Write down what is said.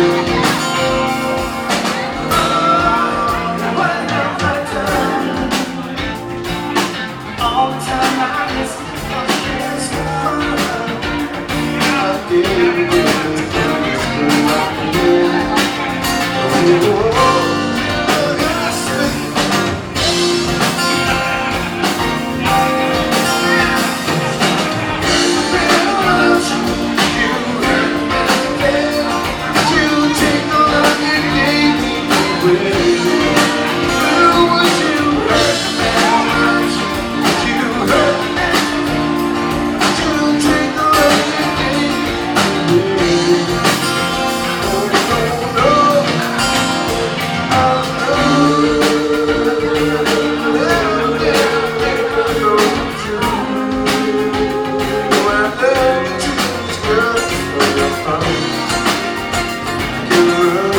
Give her